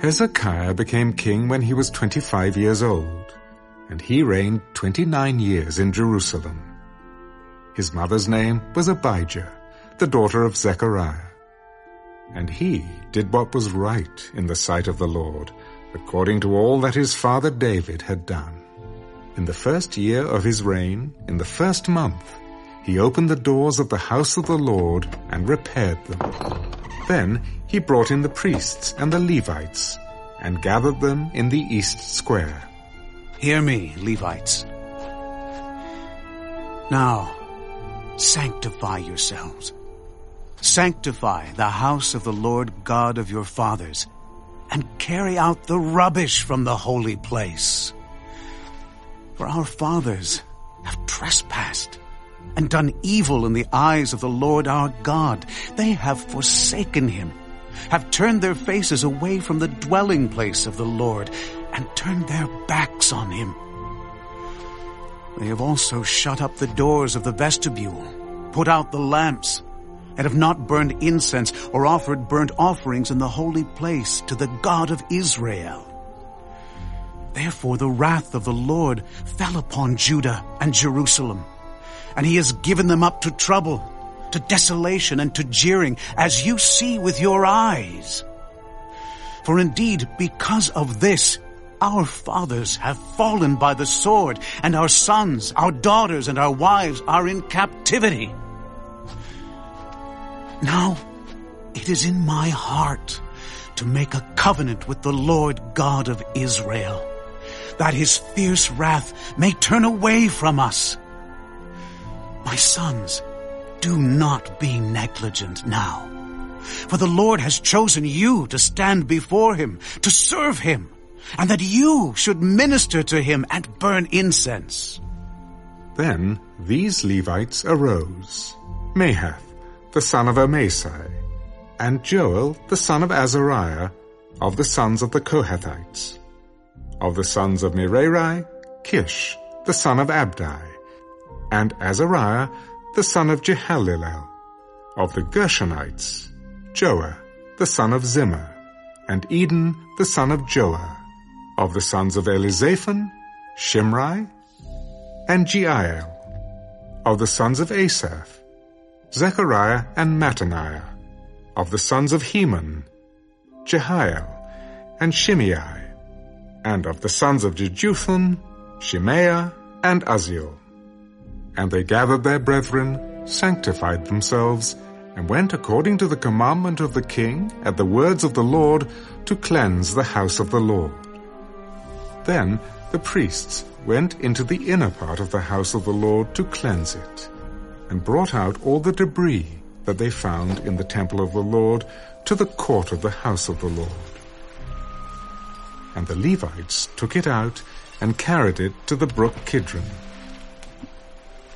Hezekiah became king when he was 25 years old, and he reigned 29 years in Jerusalem. His mother's name was Abijah, the daughter of Zechariah. And he did what was right in the sight of the Lord, according to all that his father David had done. In the first year of his reign, in the first month, he opened the doors of the house of the Lord and repaired them. Then he brought in the priests and the Levites and gathered them in the east square. Hear me, Levites. Now, sanctify yourselves. Sanctify the house of the Lord God of your fathers, and carry out the rubbish from the holy place. For our fathers have trespassed and done evil in the eyes of the Lord our God. They have forsaken him, have turned their faces away from the dwelling place of the Lord, and turned their backs on him. They have also shut up the doors of the vestibule, put out the lamps, and have not burned incense or offered burnt offerings in the holy place to the God of Israel. Therefore the wrath of the Lord fell upon Judah and Jerusalem, and he has given them up to trouble, to desolation, and to jeering, as you see with your eyes. For indeed, because of this, our fathers have fallen by the sword, and our sons, our daughters, and our wives are in captivity. Now, it is in my heart to make a covenant with the Lord God of Israel, that his fierce wrath may turn away from us. My sons, do not be negligent now, for the Lord has chosen you to stand before him, to serve him, and that you should minister to him and burn incense. Then these Levites arose, Mahath, the son of Amasai, and Joel, the son of Azariah, of the sons of the Kohathites. Of the sons of Merari, Kish, the son of Abdi, and Azariah, the son of Jehallelel. Of the Gershonites, Joah, the son of Zimmah, and Eden, the son of Joah. Of the sons of Elizaphan, Shimri, and Jeiel. Of the sons of Asaph, Zechariah and Mattaniah, of the sons of Heman, Jehiel, and Shimei, and of the sons of Jeduthun, Shemaiah, and Uzziel. And they gathered their brethren, sanctified themselves, and went according to the commandment of the king at the words of the Lord to cleanse the house of the Lord. Then the priests went into the inner part of the house of the Lord to cleanse it and brought out all the debris that they found in the temple of the Lord to the court of the house of the Lord. And the Levites took it out and carried it to the brook Kidron.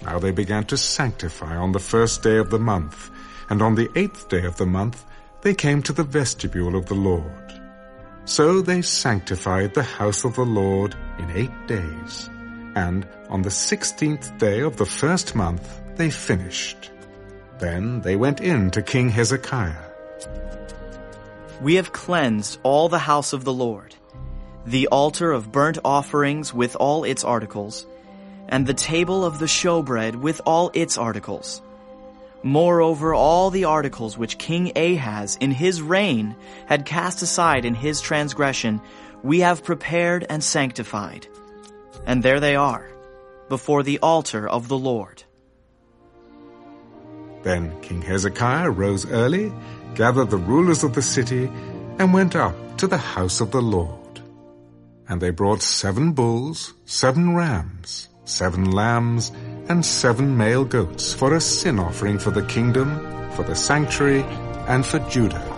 Now they began to sanctify on the first day of the month, and on the eighth day of the month they came to the vestibule of the Lord. So they sanctified the house of the Lord in eight days, and on the sixteenth day of the first month they finished. Then they went in to King Hezekiah. We have cleansed all the house of the Lord, the altar of burnt offerings with all its articles, and the table of the showbread with all its articles. Moreover, all the articles which King Ahaz in his reign had cast aside in his transgression, we have prepared and sanctified. And there they are, before the altar of the Lord. Then King Hezekiah rose early, gathered the rulers of the city, and went up to the house of the Lord. And they brought seven bulls, seven rams, seven lambs, and seven male goats for a sin offering for the kingdom, for the sanctuary, and for Judah.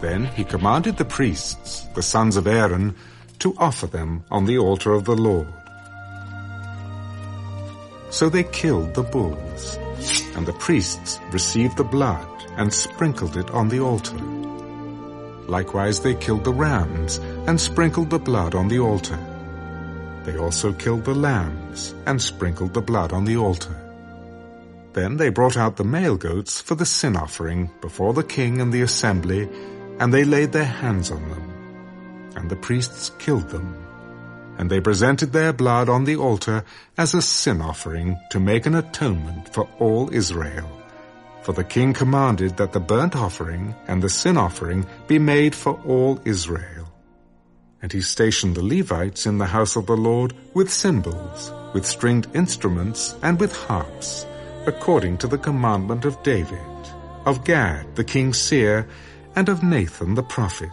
Then he commanded the priests, the sons of Aaron, to offer them on the altar of the Lord. So they killed the bulls and the priests received the blood and sprinkled it on the altar. Likewise they killed the rams and sprinkled the blood on the altar. They also killed the lambs and sprinkled the blood on the altar. Then they brought out the male goats for the sin offering before the king and the assembly, and they laid their hands on them. and the priests killed them. And they presented their blood on the altar as a sin offering to make an atonement for all Israel. For the king commanded that the burnt offering and the sin offering be made for all Israel. And he stationed the Levites in the house of the Lord with cymbals, with stringed instruments, and with harps, according to the commandment of David, of Gad the king's seer, and of Nathan the prophet.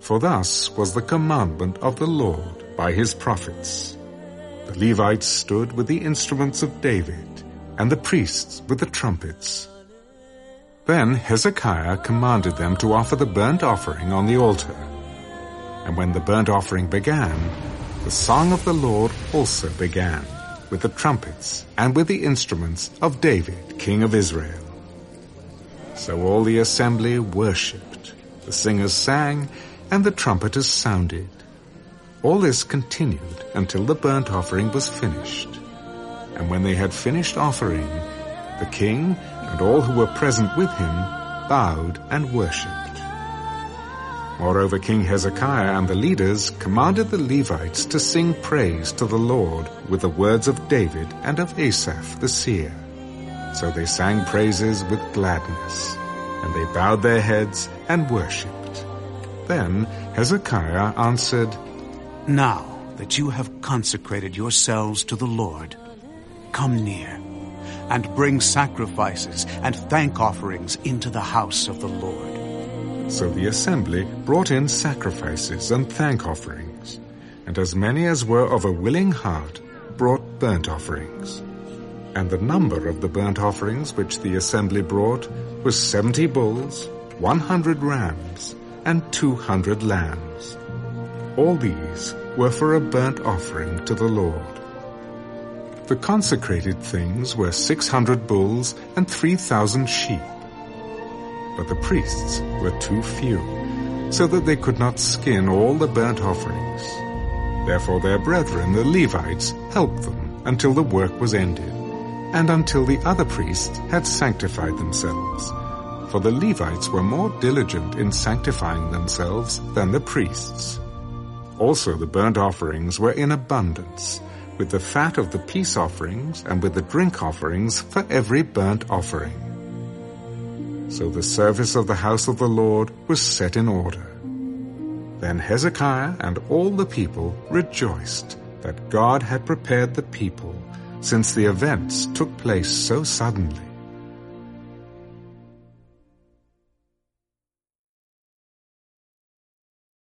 For thus was the commandment of the Lord by his prophets. The Levites stood with the instruments of David, and the priests with the trumpets. Then Hezekiah commanded them to offer the burnt offering on the altar. And when the burnt offering began, the song of the Lord also began, with the trumpets and with the instruments of David, king of Israel. So all the assembly worshipped, the singers sang, and the trumpeters sounded. All this continued until the burnt offering was finished. And when they had finished offering, the king and all who were present with him bowed and worshipped. Moreover, King Hezekiah and the leaders commanded the Levites to sing praise to the Lord with the words of David and of Asaph the seer. So they sang praises with gladness, and they bowed their heads and worshipped. Then Hezekiah answered, Now that you have consecrated yourselves to the Lord, come near and bring sacrifices and thank offerings into the house of the Lord. So the assembly brought in sacrifices and thank offerings, and as many as were of a willing heart brought burnt offerings. And the number of the burnt offerings which the assembly brought was seventy bulls, one hundred rams, and two hundred lambs. All these were for a burnt offering to the Lord. The consecrated things were six hundred bulls and three thousand sheep but the priests were too few, so that they could not skin all the burnt offerings. Therefore their brethren, the Levites, helped them until the work was ended, and until the other priests had sanctified themselves. For the Levites were more diligent in sanctifying themselves than the priests. Also the burnt offerings were in abundance, with the fat of the peace offerings and with the drink offerings for every burnt offering. So the service of the house of the Lord was set in order. Then Hezekiah and all the people rejoiced that God had prepared the people, since the events took place so suddenly.